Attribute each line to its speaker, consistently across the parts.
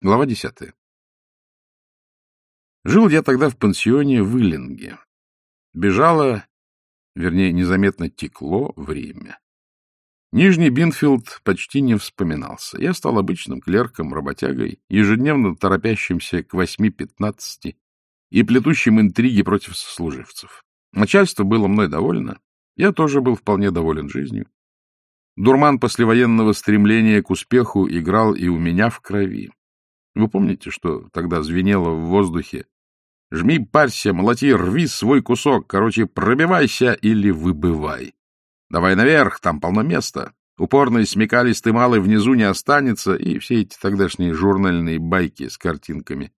Speaker 1: Глава десятая. Жил я тогда в пансионе в Иллинге. Бежало, вернее, незаметно текло время. Нижний Бинфилд почти не вспоминался. Я стал обычным клерком, работягой, ежедневно торопящимся к восьми пятнадцати и плетущим интриги против сослуживцев. Начальство было мной довольно, я тоже был вполне доволен жизнью. Дурман послевоенного стремления к успеху играл и у меня в крови. Вы помните, что тогда звенело в воздухе? Жми, парься, молоти, рви свой кусок, короче, пробивайся или выбывай. Давай наверх, там полно места. Упорный, смекалистый малый внизу не останется, и все эти тогдашние журнальные байки с картинками.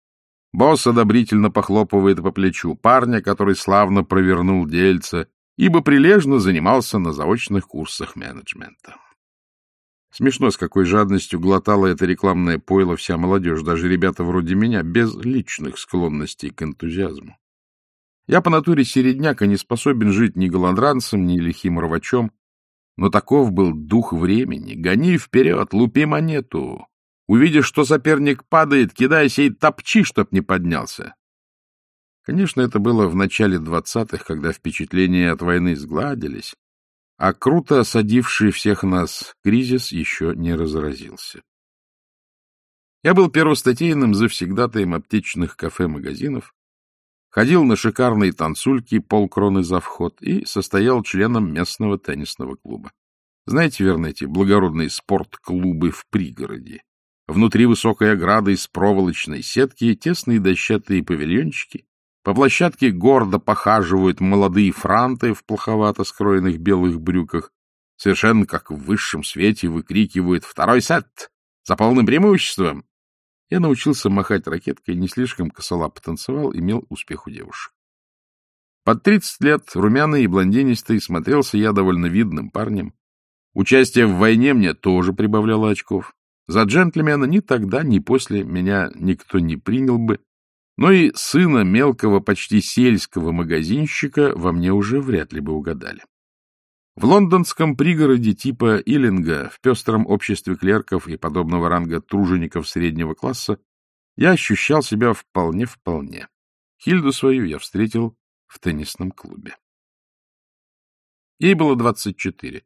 Speaker 1: Босс одобрительно похлопывает по плечу парня, который славно провернул дельце, ибо прилежно занимался на заочных курсах менеджмента. Смешно, с какой жадностью глотала это рекламное пойло вся молодежь, даже ребята вроде меня, без личных склонностей к энтузиазму. Я по натуре середняка не способен жить ни голодранцем, ни лихим рвачом, но таков был дух времени. Гони вперед, лупи монету. Увидишь, что соперник падает, кидайся и топчи, чтоб не поднялся. Конечно, это было в начале двадцатых, когда впечатления от войны сгладились, а круто осадивший всех нас кризис еще не разразился. Я был первостатейным завсегдатаем аптечных кафе-магазинов, ходил на шикарные танцульки полкроны за вход и состоял членом местного теннисного клуба. Знаете, верно, эти благородные спортклубы в пригороде? Внутри высокой ограды из проволочной сетки тесные дощатые павильончики, по площадке гордо похаживают молодые франты в плоховато скроенных белых брюках, совершенно как в высшем свете выкрикивают «Второй сет! За полным преимуществом!» Я научился махать ракеткой, не слишком косолапо танцевал, имел успех у девушек. Под тридцать лет, румяный и блондинистый, смотрелся я довольно видным парнем. Участие в войне мне тоже прибавляло очков. За джентльмена ни тогда, ни после меня никто не принял бы, но и сына мелкого, почти сельского магазинщика во мне уже вряд ли бы угадали. В лондонском пригороде типа Иллинга, в пестром обществе клерков и подобного ранга тружеников среднего класса, я ощущал себя вполне-вполне. Хильду свою я встретил в теннисном клубе. Ей было двадцать четыре.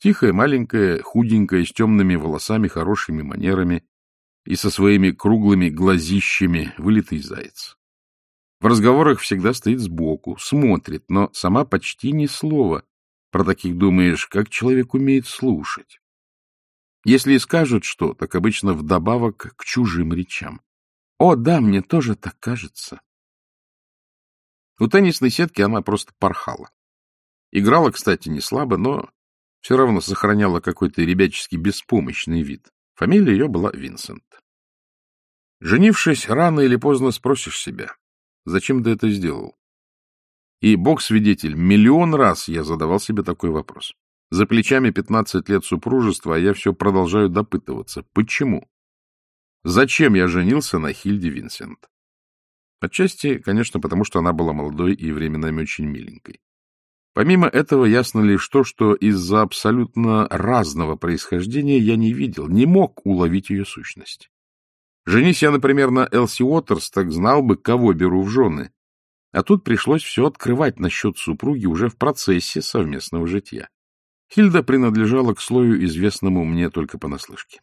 Speaker 1: Тихая, маленькая, худенькая, с темными волосами, хорошими манерами, и со своими круглыми глазищами вылитый заяц. В разговорах всегда стоит сбоку, смотрит, но сама почти ни слова. Про таких думаешь, как человек умеет слушать. Если и скажут что, так обычно вдобавок к чужим речам. О, да, мне тоже так кажется. У теннисной сетки она просто порхала. Играла, кстати, не слабо, но все равно сохраняла какой-то ребяческий беспомощный вид. Фамилия ее была Винсент. Женившись, рано или поздно спросишь себя, зачем ты это сделал? И бог свидетель, миллион раз я задавал себе такой вопрос. За плечами 15 лет супружества, а я все продолжаю допытываться. Почему? Зачем я женился на Хильде Винсент? Отчасти, конечно, потому что она была молодой и временами очень миленькой. Помимо этого, ясно лишь то, что из-за абсолютно разного происхождения я не видел, не мог уловить ее сущность. Женись я, например, на Элси Уотерс, так знал бы, кого беру в жены. А тут пришлось все открывать насчет супруги уже в процессе совместного житья. Хильда принадлежала к слою, известному мне только понаслышке.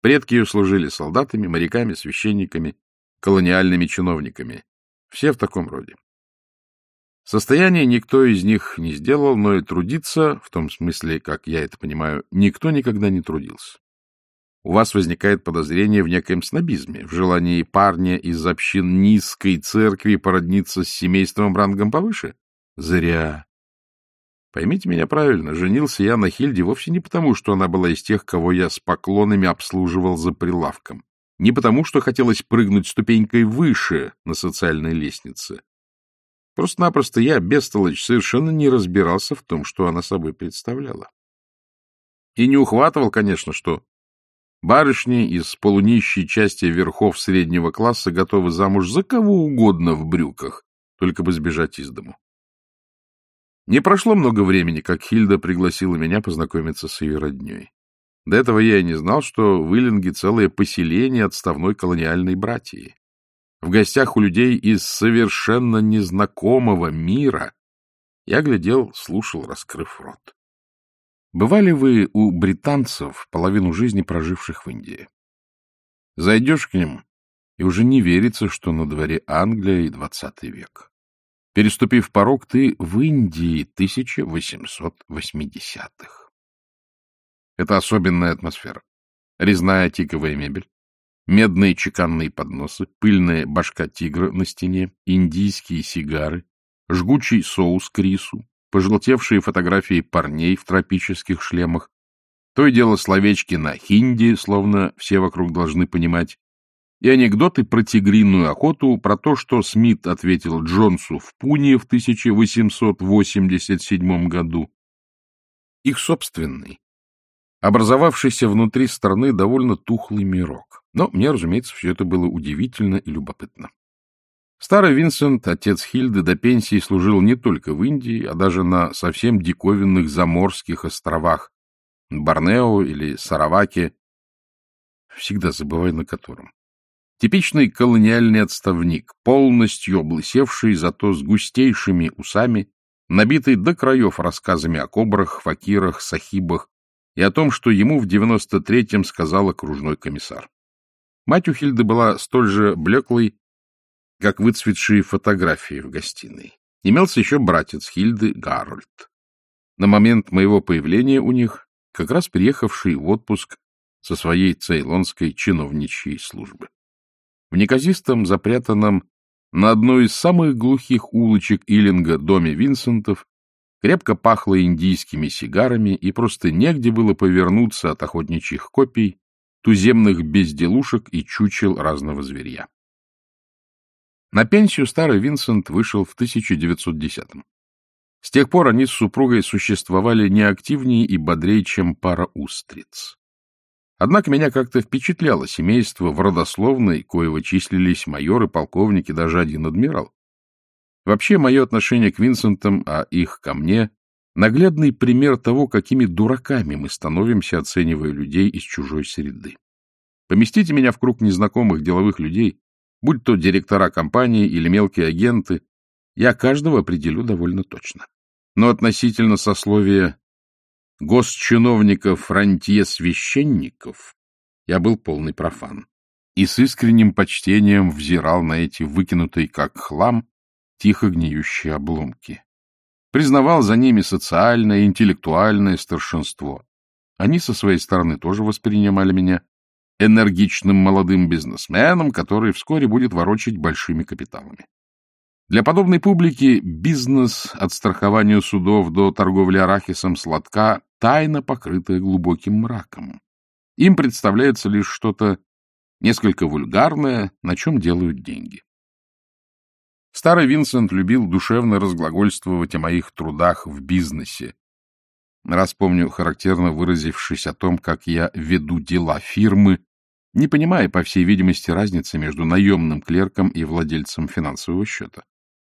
Speaker 1: Предки ее служили солдатами, моряками, священниками, колониальными чиновниками. Все в таком роде. Состояние никто из них не сделал, но и трудиться, в том смысле, как я это понимаю, никто никогда не трудился. У вас возникает подозрение в некоем снобизме, в желании парня из общин низкой церкви породниться с семейством рангом повыше? Зря. Поймите меня правильно, женился я на Хильде вовсе не потому, что она была из тех, кого я с поклонами обслуживал за прилавком, не потому, что хотелось прыгнуть ступенькой выше на социальной лестнице, Просто-напросто я, бестолочь, совершенно не разбирался в том, что она собой представляла. И не ухватывал, конечно, что барышни из полунищей части верхов среднего класса готовы замуж за кого угодно в брюках, только бы сбежать из дому. Не прошло много времени, как Хильда пригласила меня познакомиться с ее родней. До этого я и не знал, что в Иллинге целое поселение отставной колониальной братьи. В гостях у людей из совершенно незнакомого мира я глядел, слушал, раскрыв рот. Бывали вы у британцев, половину жизни проживших в Индии? Зайдешь к ним, и уже не верится, что на дворе Англия и двадцатый век. Переступив порог, ты в Индии 1880-х. Это особенная атмосфера. Резная тиковая мебель, медные чеканные подносы, пыльная башка тигра на стене, индийские сигары, жгучий соус к рису, пожелтевшие фотографии парней в тропических шлемах, то и дело словечки на хинди, словно все вокруг должны понимать, и анекдоты про тигриную охоту, про то, что Смит ответил Джонсу в Пуне в 1887 году. Их собственный, образовавшийся внутри страны довольно тухлый мирок. Но мне, разумеется, все это было удивительно и любопытно. Старый Винсент, отец Хильды, до пенсии служил не только в Индии, а даже на совсем диковинных заморских островах Борнео или Сараваке, всегда забываю на котором. Типичный колониальный отставник, полностью облысевший, зато с густейшими усами, набитый до краев рассказами о кобрах, факирах, сахибах и о том, что ему в 93-м сказал окружной комиссар. Мать у Хильды была столь же блеклой, как выцветшие фотографии в гостиной. Имелся еще братец Хильды Гарольд. На момент моего появления у них как раз приехавший в отпуск со своей цейлонской чиновничьей службы. В неказистом, запрятанном на одной из самых глухих улочек Иллинга доме Винсентов крепко пахло индийскими сигарами, и просто негде было повернуться от охотничьих копий, туземных безделушек и чучел разного зверья. На пенсию старый Винсент вышел в 1910-м. С тех пор они с супругой существовали не активнее и бодрее, чем пара устриц. Однако меня как-то впечатляло семейство в родословной, коего числились майоры, полковники, даже один адмирал. Вообще, мое отношение к Винсентам, а их ко мне, наглядный пример того, какими дураками мы становимся, оценивая людей из чужой среды. Поместите меня в круг незнакомых деловых людей, будь то директора компании или мелкие агенты, я каждого определю довольно точно. Но относительно сословия госчиновников рантье-священников я был полный профан и с искренним почтением взирал на эти выкинутые как хлам тихо гниющие обломки. Признавал за ними социальное и интеллектуальное старшинство. Они со своей стороны тоже воспринимали меня энергичным молодым бизнесменом, который вскоре будет ворочать большими капиталами. Для подобной публики бизнес от страхования судов до торговли арахисом сладка тайна, покрытая глубоким мраком. Им представляется лишь что-то несколько вульгарное, на чем делают деньги. Старый Винсент любил душевно разглагольствовать о моих трудах в бизнесе. Раз помню, характерно выразившись о том, как я веду дела фирмы, не понимая, по всей видимости, разницы между наемным клерком и владельцем финансового счета.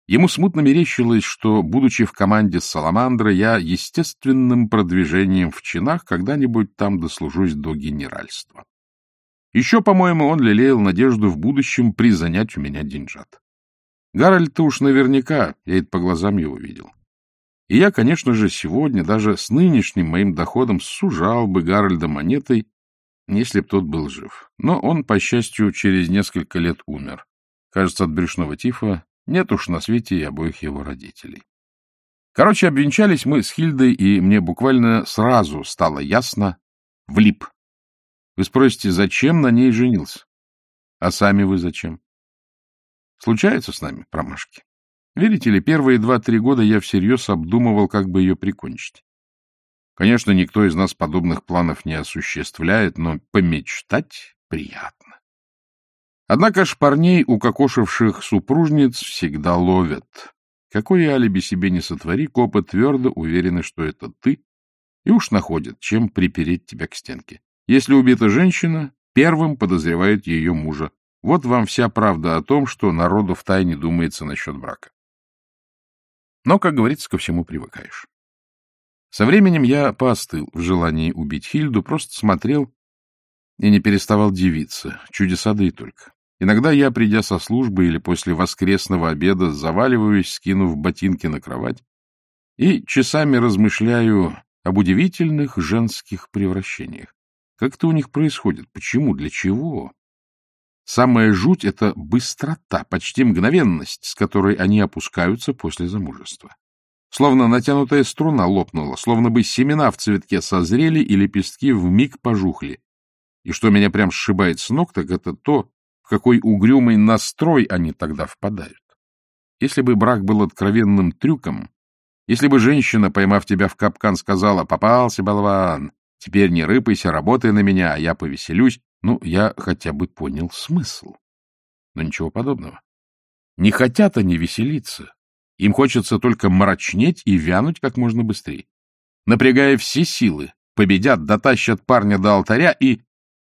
Speaker 1: Ему смутно мерещилось, что, будучи в команде Саламандра, я естественным продвижением в чинах когда-нибудь там дослужусь до генеральства. Еще, по-моему, он лелеял надежду в будущем призанять у меня деньжат. Гарольд уж наверняка, я это по глазам его видел. И я, конечно же, сегодня даже с нынешним моим доходом сужал бы Гарольда монетой если б тот был жив. Но он, по счастью, через несколько лет умер. Кажется, от брюшного тифа нет уж на свете и обоих его родителей. Короче, обвенчались мы с Хильдой, и мне буквально сразу стало ясно — влип. Вы спросите, зачем на ней женился? А сами вы зачем? Случаются с нами промашки. Видите ли, первые два-три года я всерьез обдумывал, как бы ее прикончить. Конечно, никто из нас подобных планов не осуществляет, но помечтать приятно. Однако ж парней, укокошивших супружниц, всегда ловят. Какое алиби себе не сотвори, копы твердо уверены, что это ты, и уж находят, чем припереть тебя к стенке. Если убита женщина, первым подозревают ее мужа. Вот вам вся правда о том, что народу в тайне думается насчет брака. Но, как говорится, ко всему привыкаешь. Со временем я поостыл в желании убить Хильду, просто смотрел и не переставал дивиться. Чудеса да и только. Иногда я, придя со службы или после воскресного обеда, заваливаюсь, скинув ботинки на кровать, и часами размышляю об удивительных женских превращениях. Как это у них происходит? Почему? Для чего? Самая жуть — это быстрота, почти мгновенность, с которой они опускаются после замужества. Словно натянутая струна лопнула, словно бы семена в цветке созрели и лепестки вмиг пожухли. И что меня прям сшибает с ног, так это то, в какой угрюмый настрой они тогда впадают. Если бы брак был откровенным трюком, если бы женщина, поймав тебя в капкан, сказала «попался, болван, теперь не рыпайся, работай на меня, а я повеселюсь», ну, я хотя бы понял смысл. Но ничего подобного. Не хотят они веселиться, им хочется только мрачнеть и вянуть как можно быстрее. Напрягая все силы, победят, дотащат парня до алтаря и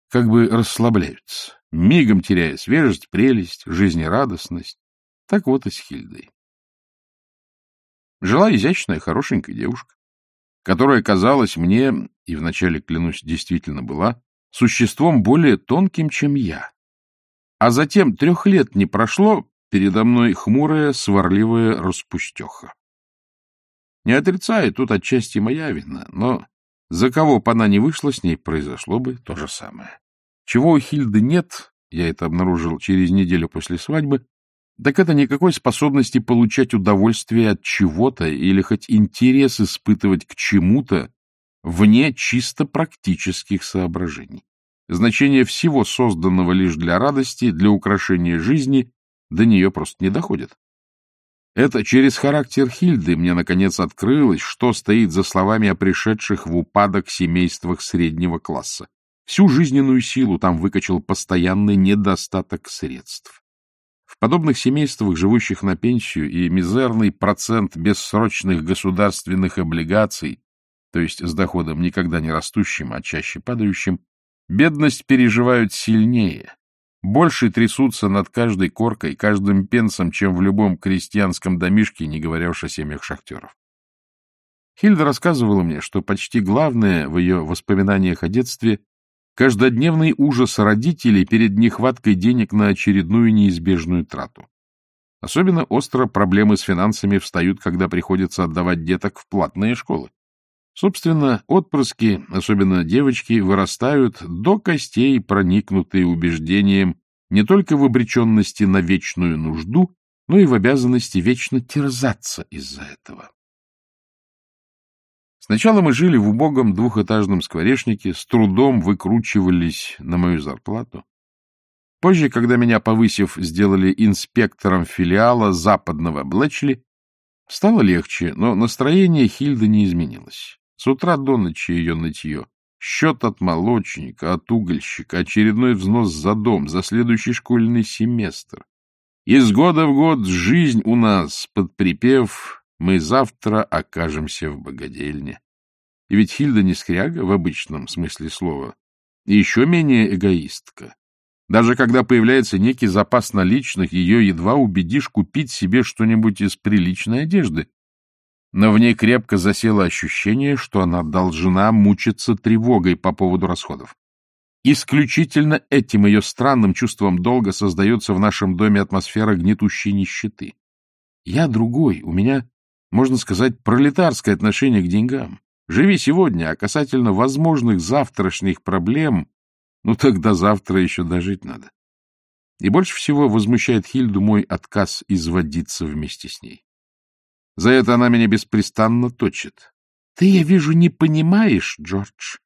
Speaker 1: как бы расслабляются, мигом теряя свежесть, прелесть, жизнерадостность. Так вот и с Хильдой. Жила изящная, хорошенькая девушка, которая казалась мне, и вначале, клянусь, действительно была, существом более тонким, чем я. А затем трех лет не прошло, Передо мной хмурая, сварливая распустеха. Не отрицаю, тут отчасти моя вина, но за кого бы она не вышла, с ней произошло бы то же самое. Чего у Хильды нет, я это обнаружил через неделю после свадьбы, так это никакой способности получать удовольствие от чего-то или хоть интерес испытывать к чему-то вне чисто практических соображений. Значение всего созданного лишь для радости, для украшения жизни до нее просто не доходит. Это через характер Хильды мне, наконец, открылось, что стоит за словами о пришедших в упадок семействах среднего класса. Всю жизненную силу там выкачал постоянный недостаток средств. В подобных семействах, живущих на пенсию, и мизерный процент бессрочных государственных облигаций, то есть с доходом никогда не растущим, а чаще падающим, бедность переживают сильнее, больше трясутся над каждой коркой, каждым пенсом, чем в любом крестьянском домишке, не говоря уж о семьях шахтеров. Хильда рассказывала мне, что почти главное в ее воспоминаниях о детстве — каждодневный ужас родителей перед нехваткой денег на очередную неизбежную трату. Особенно остро проблемы с финансами встают, когда приходится отдавать деток в платные школы. Собственно, отпрыски, особенно девочки, вырастают до костей, проникнутые убеждением не только в обреченности на вечную нужду, но и в обязанности вечно терзаться из-за этого. Сначала мы жили в убогом двухэтажном скворечнике, с трудом выкручивались на мою зарплату. Позже, когда меня, повысив, сделали инспектором филиала западного Блэчли, стало легче, но настроение Хильды не изменилось. С утра до ночи ее нытье. Счет от молочника, от угольщика, очередной взнос за дом, за следующий школьный семестр. Из года в год жизнь у нас, под припев «Мы завтра окажемся в богадельне». И ведь Хильда не скряга в обычном смысле слова, и еще менее эгоистка. Даже когда появляется некий запас наличных, ее едва убедишь купить себе что-нибудь из приличной одежды, но в ней крепко засело ощущение, что она должна мучиться тревогой по поводу расходов. Исключительно этим ее странным чувством долга создается в нашем доме атмосфера гнетущей нищеты. Я другой, у меня, можно сказать, пролетарское отношение к деньгам. Живи сегодня, а касательно возможных завтрашних проблем, ну тогда завтра еще дожить надо. И больше всего возмущает Хильду мой отказ изводиться вместе с ней. За это она меня беспрестанно точит. — Ты, я вижу, не понимаешь, Джордж.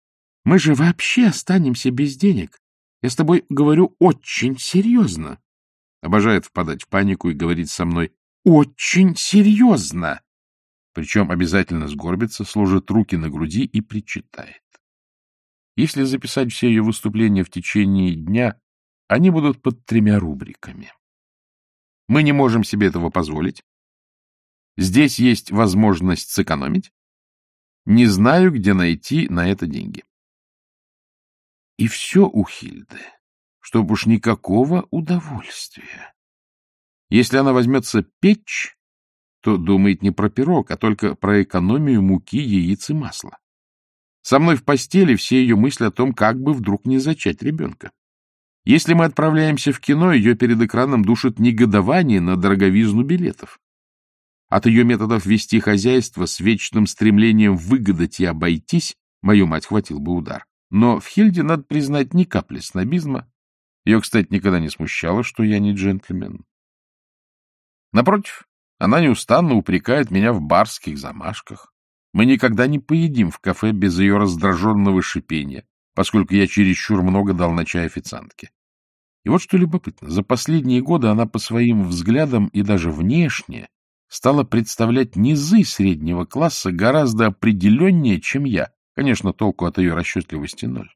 Speaker 1: Мы же вообще останемся без денег. Я с тобой говорю очень серьезно. Обожает впадать в панику и говорить со мной «очень серьезно». Причем обязательно сгорбится, сложит руки на груди и причитает. Если записать все ее выступления в течение дня, они будут под тремя рубриками. Мы не можем себе этого позволить, Здесь есть возможность сэкономить. Не знаю, где найти на это деньги. И все у Хильды, чтоб уж никакого удовольствия. Если она возьмется печь, то думает не про пирог, а только про экономию муки, яиц и масла. Со мной в постели все ее мысли о том, как бы вдруг не зачать ребенка. Если мы отправляемся в кино, ее перед экраном душит негодование на дороговизну билетов. От ее методов вести хозяйство с вечным стремлением выгадать и обойтись мою мать хватил бы удар. Но в Хильде, надо признать, ни капли снобизма. Ее, кстати, никогда не смущало, что я не джентльмен. Напротив, она неустанно упрекает меня в барских замашках. Мы никогда не поедим в кафе без ее раздраженного шипения, поскольку я чересчур много дал на чай официантке. И вот что любопытно, за последние годы она по своим взглядам и даже внешне стала представлять низы среднего класса гораздо определеннее, чем я. Конечно, толку от ее расчетливости ноль.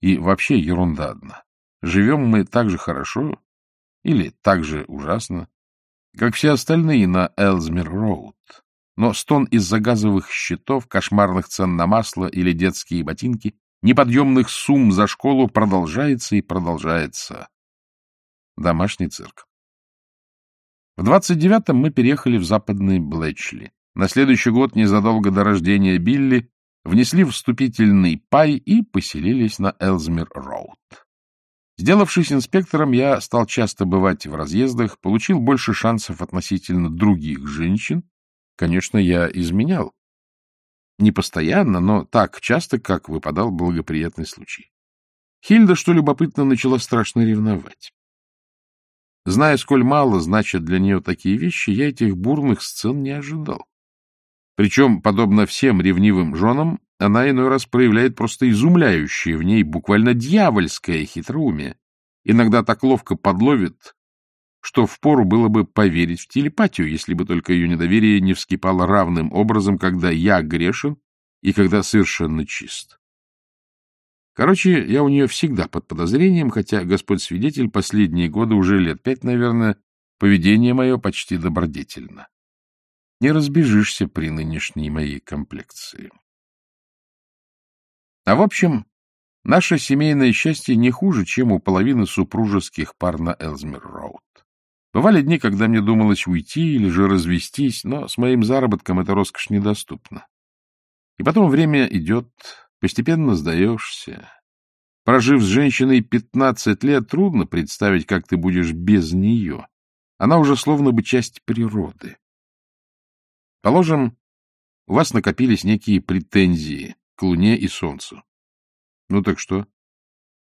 Speaker 1: И вообще ерунда одна. Живем мы так же хорошо или так же ужасно, как все остальные на Элзмир-Роуд. Но стон из-за газовых счетов, кошмарных цен на масло или детские ботинки, неподъемных сумм за школу продолжается и продолжается. Домашний цирк. В 29-м мы переехали в западный Блэчли. На следующий год, незадолго до рождения Билли, внесли вступительный пай и поселились на Элзмир-Роуд. Сделавшись инспектором, я стал часто бывать в разъездах, получил больше шансов относительно других женщин. Конечно, я изменял. Не постоянно, но так часто, как выпадал благоприятный случай. Хильда, что любопытно, начала страшно ревновать. Зная, сколь мало значат для нее такие вещи, я этих бурных сцен не ожидал. Причем, подобно всем ревнивым женам, она иной раз проявляет просто изумляющее в ней буквально дьявольское хитроумие. Иногда так ловко подловит, что впору было бы поверить в телепатию, если бы только ее недоверие не вскипало равным образом, когда я грешен и когда совершенно чист. Короче, я у нее всегда под подозрением, хотя Господь свидетель последние годы, уже лет пять, наверное, поведение мое почти добродетельно. Не разбежишься при нынешней моей комплекции. А в общем, наше семейное счастье не хуже, чем у половины супружеских пар на Элзмир-Роуд. Бывали дни, когда мне думалось уйти или же развестись, но с моим заработком эта роскошь недоступна. И потом время идет, постепенно сдаешься. Прожив с женщиной пятнадцать лет, трудно представить, как ты будешь без нее. Она уже словно бы часть природы. Положим, у вас накопились некие претензии к Луне и Солнцу. Ну так что?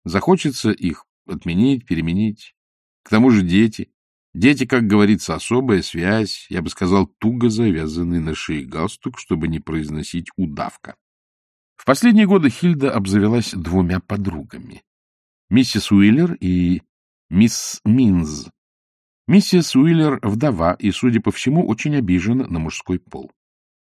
Speaker 1: Захочется их отменить, переменить. К тому же дети. Дети, как говорится, особая связь, я бы сказал, туго завязанный на шее галстук, чтобы не произносить удавка. В последние годы Хильда обзавелась двумя подругами. Миссис Уиллер и мисс Минз. Миссис Уиллер — вдова и, судя по всему, очень обижена на мужской пол.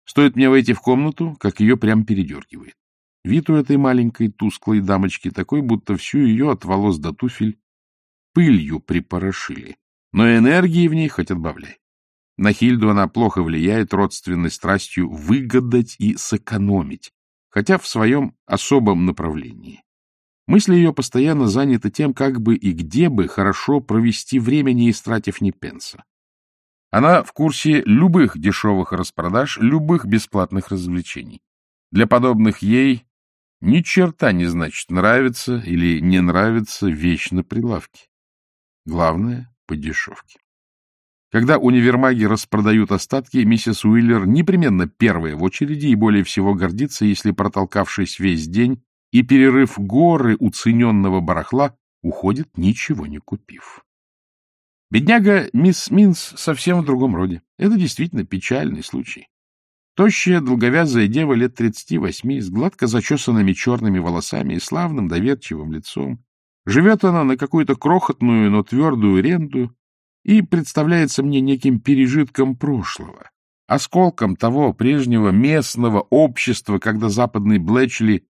Speaker 1: Стоит мне войти в комнату, как ее прям передергивает. Вид у этой маленькой тусклой дамочки такой, будто всю ее от волос до туфель пылью припорошили. Но энергии в ней хоть отбавляй. На Хильду она плохо влияет родственной страстью выгадать и сэкономить, хотя в своем особом направлении. Мысли ее постоянно заняты тем, как бы и где бы хорошо провести время, не истратив ни пенса. Она в курсе любых дешевых распродаж, любых бесплатных развлечений. Для подобных ей ни черта не значит нравится или не нравится вещь на прилавке. Главное — по дешевке. Когда универмаги распродают остатки, миссис Уиллер непременно первая в очереди и более всего гордится, если, протолкавшись весь день и перерыв горы уцененного барахла, уходит, ничего не купив. Бедняга мисс Минс совсем в другом роде. Это действительно печальный случай. Тощая, долговязая дева лет тридцати восьми, с гладко зачесанными черными волосами и славным доверчивым лицом. Живет она на какую-то крохотную, но твердую ренду и представляется мне неким пережитком прошлого, осколком того прежнего местного общества, когда западный Блэчли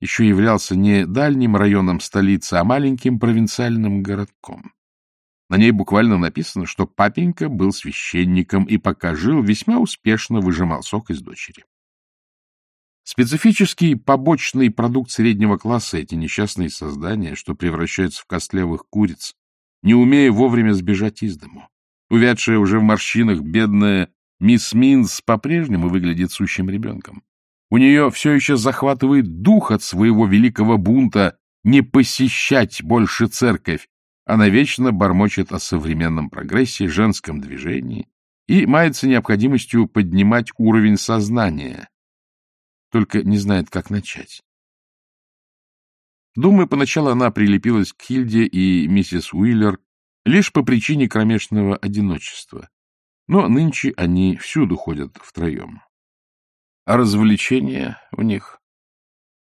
Speaker 1: еще являлся не дальним районом столицы, а маленьким провинциальным городком. На ней буквально написано, что папенька был священником и пока жил, весьма успешно выжимал сок из дочери. Специфический побочный продукт среднего класса эти несчастные создания, что превращаются в костлявых куриц, не умея вовремя сбежать из дому. Увядшая уже в морщинах бедная Мисс Минс по-прежнему выглядит сущим ребенком. У нее все еще захватывает дух от своего великого бунта не посещать больше церковь. Она вечно бормочет о современном прогрессе, женском движении и мается необходимостью поднимать уровень сознания. Только не знает, как начать. Думаю, поначалу она прилепилась к Хильде и миссис Уиллер лишь по причине кромешного одиночества. Но нынче они всюду ходят втроем. А развлечения у них...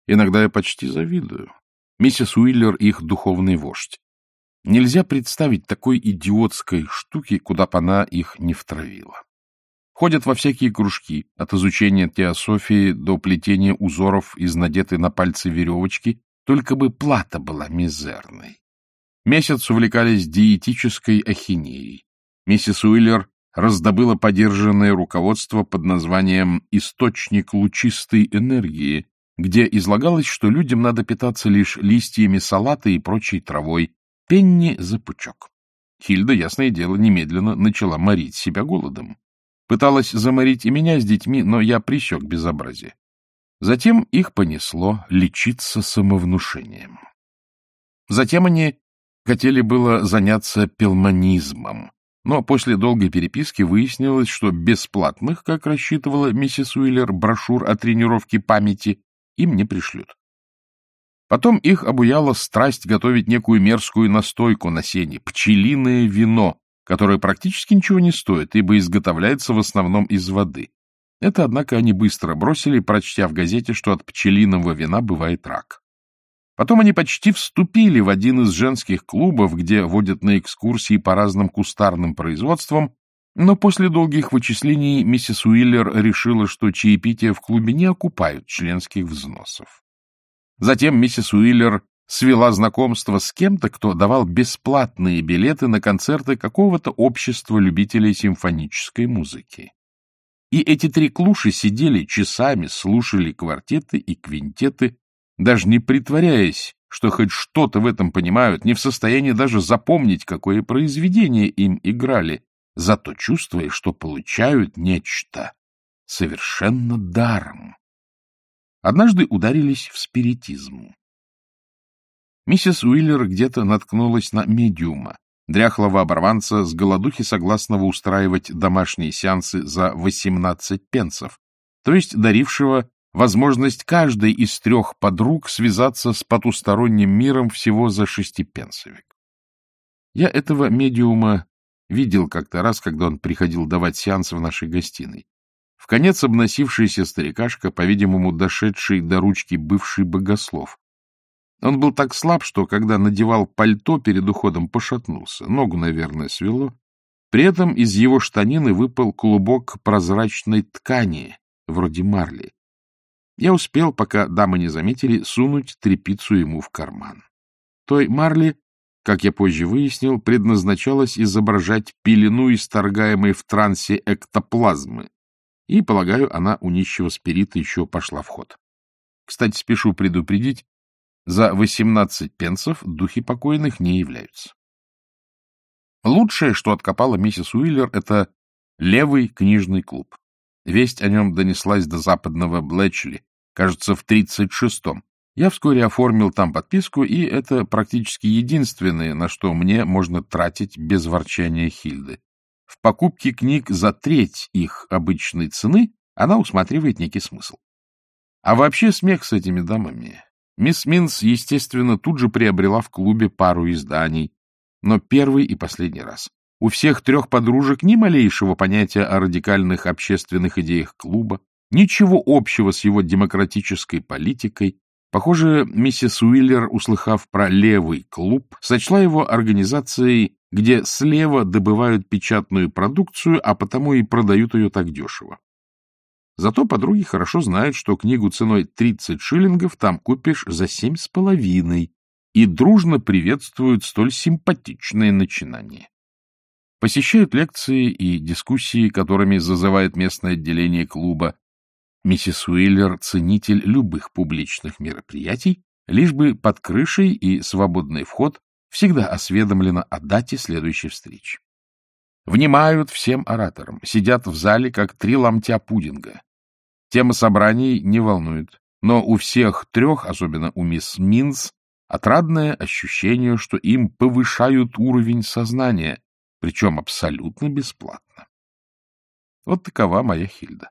Speaker 1: Иногда я почти завидую. Миссис Уиллер — их духовный вождь. Нельзя представить такой идиотской штуки, куда б она их не втравила. Ходят во всякие кружки, от изучения теософии до плетения узоров из надетой на пальцы веревочки только бы плата была мизерной. Месяц увлекались диетической ахинеей. Миссис Уиллер раздобыла подержанное руководство под названием «Источник лучистой энергии», где излагалось, что людям надо питаться лишь листьями салата и прочей травой, пенни за пучок. Хильда, ясное дело, немедленно начала морить себя голодом. Пыталась заморить и меня с детьми, но я присек безобразие. Затем их понесло лечиться самовнушением. Затем они хотели было заняться пелманизмом, но после долгой переписки выяснилось, что бесплатных, как рассчитывала миссис Уиллер, брошюр о тренировке памяти им не пришлют. Потом их обуяла страсть готовить некую мерзкую настойку на сене, пчелиное вино, которое практически ничего не стоит, ибо изготовляется в основном из воды. Это, однако, они быстро бросили, прочтя в газете, что от пчелиного вина бывает рак. Потом они почти вступили в один из женских клубов, где водят на экскурсии по разным кустарным производствам, но после долгих вычислений миссис Уиллер решила, что чаепития в клубе не окупают членских взносов. Затем миссис Уиллер свела знакомство с кем-то, кто давал бесплатные билеты на концерты какого-то общества любителей симфонической музыки. И эти три клуши сидели часами, слушали квартеты и квинтеты, даже не притворяясь, что хоть что-то в этом понимают, не в состоянии даже запомнить, какое произведение им играли, зато чувствуя, что получают нечто совершенно даром. Однажды ударились в спиритизм. Миссис Уиллер где-то наткнулась на медиума, дряхлого оборванца с голодухи согласного устраивать домашние сеансы за 18 пенсов, то есть дарившего возможность каждой из трех подруг связаться с потусторонним миром всего за шестипенсовик. Я этого медиума видел как-то раз, когда он приходил давать сеансы в нашей гостиной. В конец обносившийся старикашка, по-видимому, дошедший до ручки бывший богослов, он был так слаб, что, когда надевал пальто, перед уходом пошатнулся. Ногу, наверное, свело. При этом из его штанины выпал клубок прозрачной ткани, вроде марли. Я успел, пока дамы не заметили, сунуть трепицу ему в карман. Той марли, как я позже выяснил, предназначалась изображать пелену, исторгаемой в трансе эктоплазмы, и, полагаю, она у нищего спирита еще пошла в ход. Кстати, спешу предупредить, за 18 пенсов духи покойных не являются. Лучшее, что откопала миссис Уиллер, это левый книжный клуб. Весть о нем донеслась до западного Блэчли, кажется, в 36-м. Я вскоре оформил там подписку, и это практически единственное, на что мне можно тратить без ворчания Хильды. В покупке книг за треть их обычной цены она усматривает некий смысл. А вообще смех с этими дамами Мисс Минс, естественно, тут же приобрела в клубе пару изданий, но первый и последний раз. У всех трех подружек ни малейшего понятия о радикальных общественных идеях клуба, ничего общего с его демократической политикой. Похоже, миссис Уиллер, услыхав про левый клуб, сочла его организацией, где слева добывают печатную продукцию, а потому и продают ее так дешево. Зато подруги хорошо знают, что книгу ценой 30 шиллингов там купишь за семь с половиной, и дружно приветствуют столь симпатичное начинание. Посещают лекции и дискуссии, которыми зазывает местное отделение клуба. Миссис Уиллер — ценитель любых публичных мероприятий, лишь бы под крышей и свободный вход всегда осведомлена о дате следующей встречи. Внимают всем ораторам, сидят в зале, как три ломтя пудинга. Тема собраний не волнует, но у всех трех, особенно у мисс Минс, отрадное ощущение, что им повышают уровень сознания, причем абсолютно бесплатно. Вот такова моя Хильда.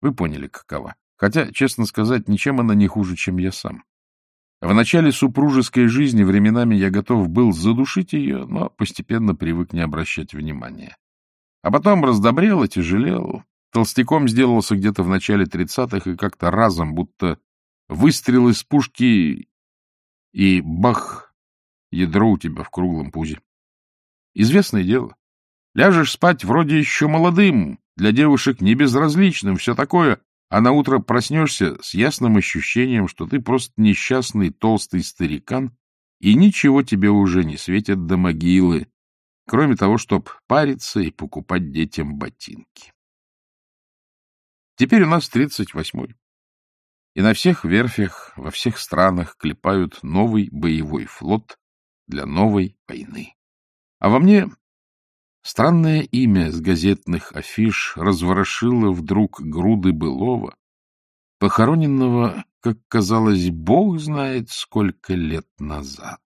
Speaker 1: Вы поняли, какова. Хотя, честно сказать, ничем она не хуже, чем я сам. В начале супружеской жизни временами я готов был задушить ее, но постепенно привык не обращать внимания. А потом раздобрел и тяжелел. Толстяком сделался где-то в начале тридцатых и как-то разом, будто выстрел из пушки и бах, ядро у тебя в круглом пузе. Известное дело. Ляжешь спать вроде еще молодым, для девушек не безразличным, все такое, а на утро проснешься с ясным ощущением, что ты просто несчастный толстый старикан, и ничего тебе уже не светит до могилы, кроме того, чтоб париться и покупать детям ботинки. Теперь у нас тридцать восьмой. И на всех верфях, во всех странах клепают новый боевой флот для новой войны. А во мне Странное имя с газетных афиш разворошило вдруг груды былого, похороненного, как казалось, бог знает сколько лет назад.